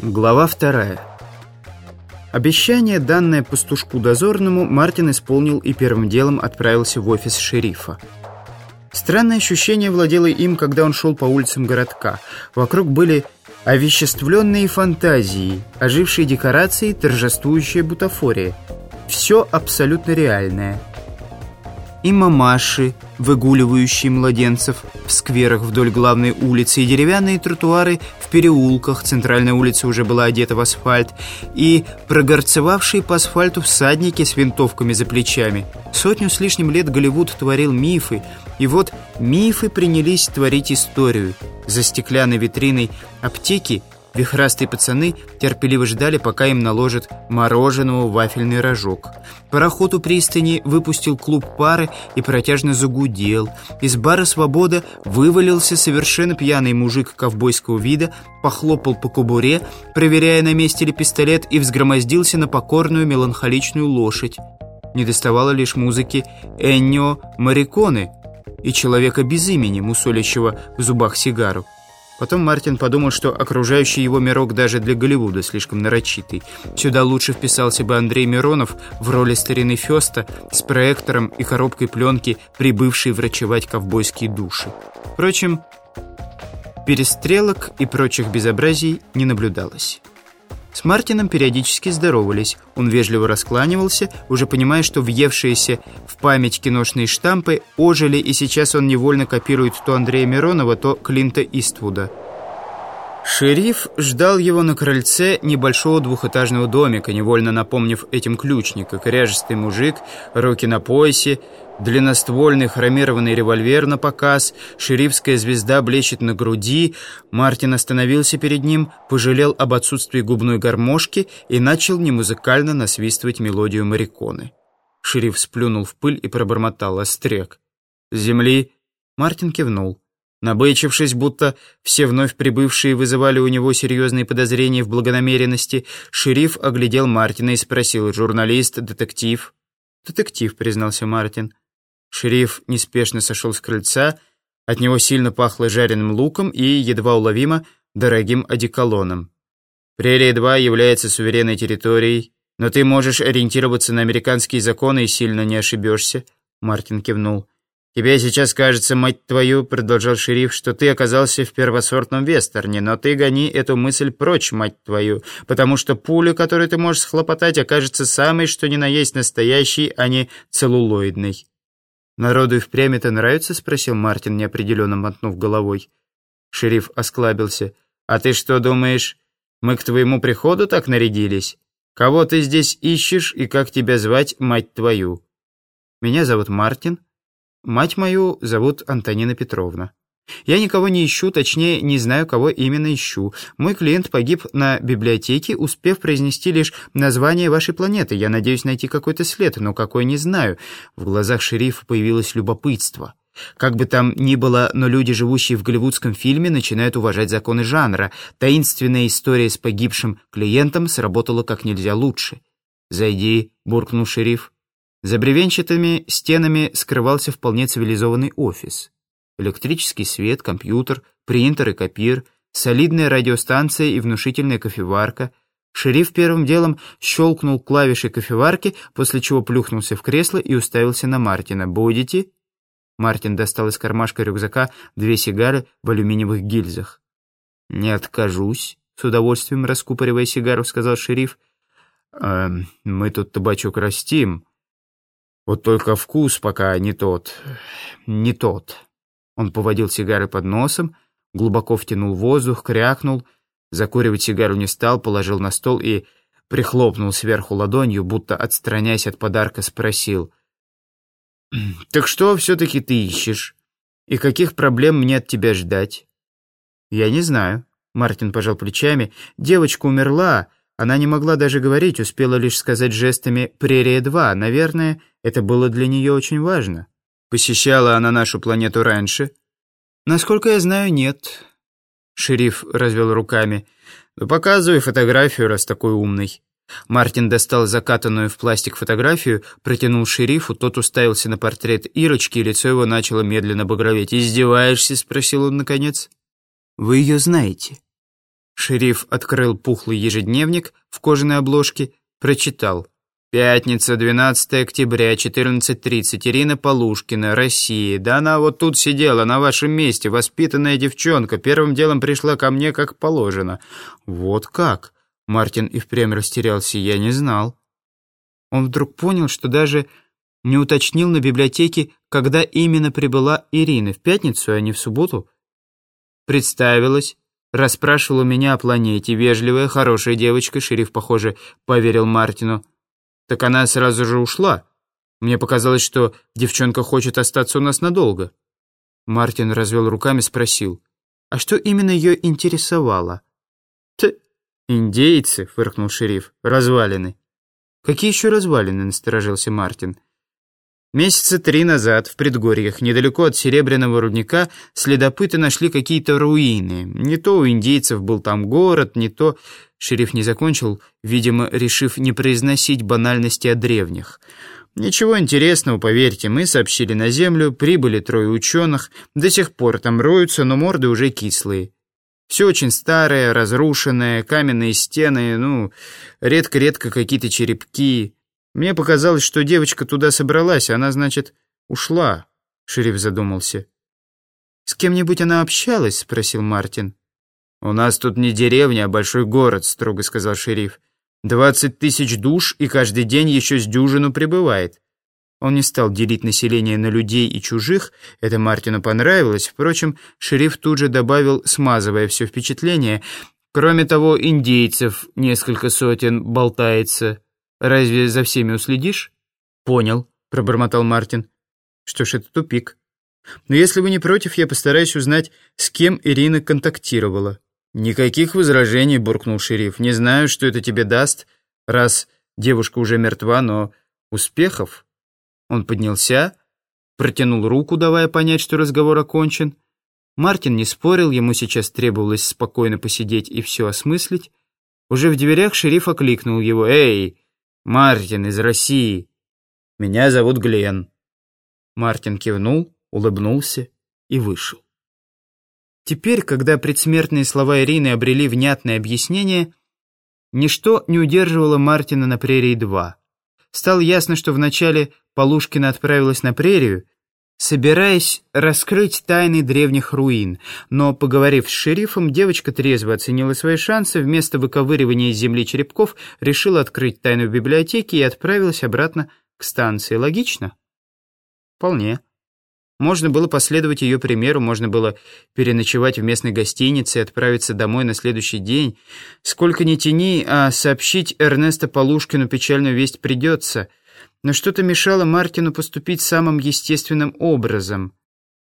Глава вторая. Обещание, данное пастушку дозорному, Мартин исполнил и первым делом отправился в офис шерифа. Странное ощущение владело им, когда он шел по улицам городка. Вокруг были овеществленные фантазии, ожившие декорации, торжествующая бутафория. Все абсолютно реальное – и мамаши, выгуливающие младенцев в скверах вдоль главной улицы, и деревянные тротуары в переулках, центральная улица уже была одета в асфальт, и прогорцевавшие по асфальту всадники с винтовками за плечами. Сотню с лишним лет Голливуд творил мифы, и вот мифы принялись творить историю. За стеклянной витриной аптеки Вихрастые пацаны терпеливо ждали, пока им наложат мороженого вафельный рожок. Пароход у пристани выпустил клуб пары и протяжно загудел. Из бара «Свобода» вывалился совершенно пьяный мужик ковбойского вида, похлопал по кобуре, проверяя, на месте ли пистолет, и взгромоздился на покорную меланхоличную лошадь. Не доставало лишь музыки Эннио Мариконы и человека без имени, мусолящего в зубах сигару. Потом Мартин подумал, что окружающий его мирок даже для Голливуда слишком нарочитый. Сюда лучше вписался бы Андрей Миронов в роли старины Феста с проектором и коробкой пленки, прибывший врачевать ковбойские души. Впрочем, перестрелок и прочих безобразий не наблюдалось. С Мартином периодически здоровались. Он вежливо раскланивался, уже понимая, что въевшиеся в память киношные штампы ожили, и сейчас он невольно копирует то Андрея Миронова, то Клинта Иствуда. Шериф ждал его на крыльце небольшого двухэтажного домика, невольно напомнив этим ключника. Коряжистый мужик, руки на поясе, длинноствольный хромированный револьвер на показ, шерифская звезда блещет на груди. Мартин остановился перед ним, пожалел об отсутствии губной гармошки и начал немузыкально насвистывать мелодию мариконы. Шериф сплюнул в пыль и пробормотал «Остряк». «Земли?» Мартин кивнул. Набычившись, будто все вновь прибывшие вызывали у него серьезные подозрения в благонамеренности, шериф оглядел Мартина и спросил, «Журналист, детектив?» «Детектив», — признался Мартин. Шериф неспешно сошел с крыльца, от него сильно пахло жареным луком и, едва уловимо, дорогим одеколоном. «Прерия-2 является суверенной территорией, но ты можешь ориентироваться на американские законы и сильно не ошибешься», — Мартин кивнул. «Тебе сейчас кажется, мать твою, — продолжал шериф, — что ты оказался в первосортном вестерне, но ты гони эту мысль прочь, мать твою, потому что пуля, которую ты можешь схлопотать, окажется самой, что ни на есть настоящей, а не целлулоидной». «Народу и впрямь это нравится?» — спросил Мартин, неопределенно мотнув головой. Шериф осклабился. «А ты что думаешь, мы к твоему приходу так нарядились? Кого ты здесь ищешь и как тебя звать, мать твою?» «Меня зовут Мартин». Мать мою зовут Антонина Петровна. Я никого не ищу, точнее, не знаю, кого именно ищу. Мой клиент погиб на библиотеке, успев произнести лишь название вашей планеты. Я надеюсь найти какой-то след, но какой не знаю. В глазах шерифа появилось любопытство. Как бы там ни было, но люди, живущие в голливудском фильме, начинают уважать законы жанра. Таинственная история с погибшим клиентом сработала как нельзя лучше. «Зайди», — буркнул шериф. За бревенчатыми стенами скрывался вполне цивилизованный офис. Электрический свет, компьютер, принтер и копир, солидная радиостанция и внушительная кофеварка. Шериф первым делом щелкнул клавишей кофеварки, после чего плюхнулся в кресло и уставился на Мартина. «Будете?» Мартин достал из кармашка рюкзака две сигары в алюминиевых гильзах. «Не откажусь», — с удовольствием раскупоривая сигару, сказал шериф. «Э, «Мы тут табачок растим. Вот только вкус пока не тот, не тот. Он поводил сигары под носом, глубоко втянул воздух, крякнул, закуривать сигару не стал, положил на стол и прихлопнул сверху ладонью, будто отстраняясь от подарка, спросил. «Так что все-таки ты ищешь? И каких проблем мне от тебя ждать?» «Я не знаю», — Мартин пожал плечами. «Девочка умерла, она не могла даже говорить, успела лишь сказать жестами «Прерия-2». Наверное, это было для нее очень важно. Посещала она нашу планету раньше? Насколько я знаю, нет. Шериф развел руками. Ну, показывай фотографию, раз такой умный. Мартин достал закатанную в пластик фотографию, протянул шерифу, тот уставился на портрет Ирочки, и лицо его начало медленно багроветь. «Издеваешься?» — спросил он наконец. «Вы ее знаете?» Шериф открыл пухлый ежедневник в кожаной обложке, прочитал. «Пятница, 12 октября, 14.30. Ирина Полушкина, Россия. Да она вот тут сидела, на вашем месте, воспитанная девчонка. Первым делом пришла ко мне, как положено». «Вот как?» Мартин и впрямь растерялся. «Я не знал». Он вдруг понял, что даже не уточнил на библиотеке, когда именно прибыла Ирина, в пятницу, а не в субботу. Представилась, расспрашивала меня о планете, вежливая, хорошая девочка, шериф, похоже, поверил Мартину. Так она сразу же ушла. Мне показалось, что девчонка хочет остаться у нас надолго. Мартин развел руками, спросил, а что именно ее интересовало? «Т... индейцы», — фыркнул шериф, — «развалины». «Какие еще развалины?» — насторожился Мартин. Месяца три назад в предгорьях, недалеко от Серебряного рудника, следопыты нашли какие-то руины. Не то у индейцев был там город, не то... Шериф не закончил, видимо, решив не произносить банальности о древних. Ничего интересного, поверьте, мы сообщили на землю, прибыли трое ученых, до сих пор там роются, но морды уже кислые. Все очень старое, разрушенное, каменные стены, ну, редко-редко какие-то черепки... Мне показалось, что девочка туда собралась, она, значит, ушла. Шериф задумался. «С кем-нибудь она общалась?» — спросил Мартин. «У нас тут не деревня, а большой город», — строго сказал шериф. «Двадцать тысяч душ, и каждый день еще с дюжину прибывает». Он не стал делить население на людей и чужих, это Мартину понравилось. Впрочем, шериф тут же добавил, смазывая все впечатление, «Кроме того, индейцев несколько сотен болтается». Разве за всеми уследишь?» «Понял», — пробормотал Мартин. «Что ж, это тупик. Но если вы не против, я постараюсь узнать, с кем Ирина контактировала». «Никаких возражений», — буркнул шериф. «Не знаю, что это тебе даст, раз девушка уже мертва, но успехов». Он поднялся, протянул руку, давая понять, что разговор окончен. Мартин не спорил, ему сейчас требовалось спокойно посидеть и все осмыслить. Уже в дверях шериф окликнул его. «Эй, Мартин из России. Меня зовут Глен». Мартин кивнул, улыбнулся и вышел. Теперь, когда предсмертные слова Ирины обрели внятное объяснение, ничто не удерживало Мартина на прерии-2. Стало ясно, что вначале Полушкина отправилась на прерию, собираясь раскрыть тайны древних руин. Но, поговорив с шерифом, девочка трезво оценила свои шансы, вместо выковыривания из земли черепков решила открыть тайну в библиотеке и отправилась обратно к станции. Логично? Вполне. Можно было последовать ее примеру, можно было переночевать в местной гостинице и отправиться домой на следующий день. Сколько ни тяни, а сообщить Эрнеста Полушкину печальную весть придется — но что-то мешало Мартину поступить самым естественным образом.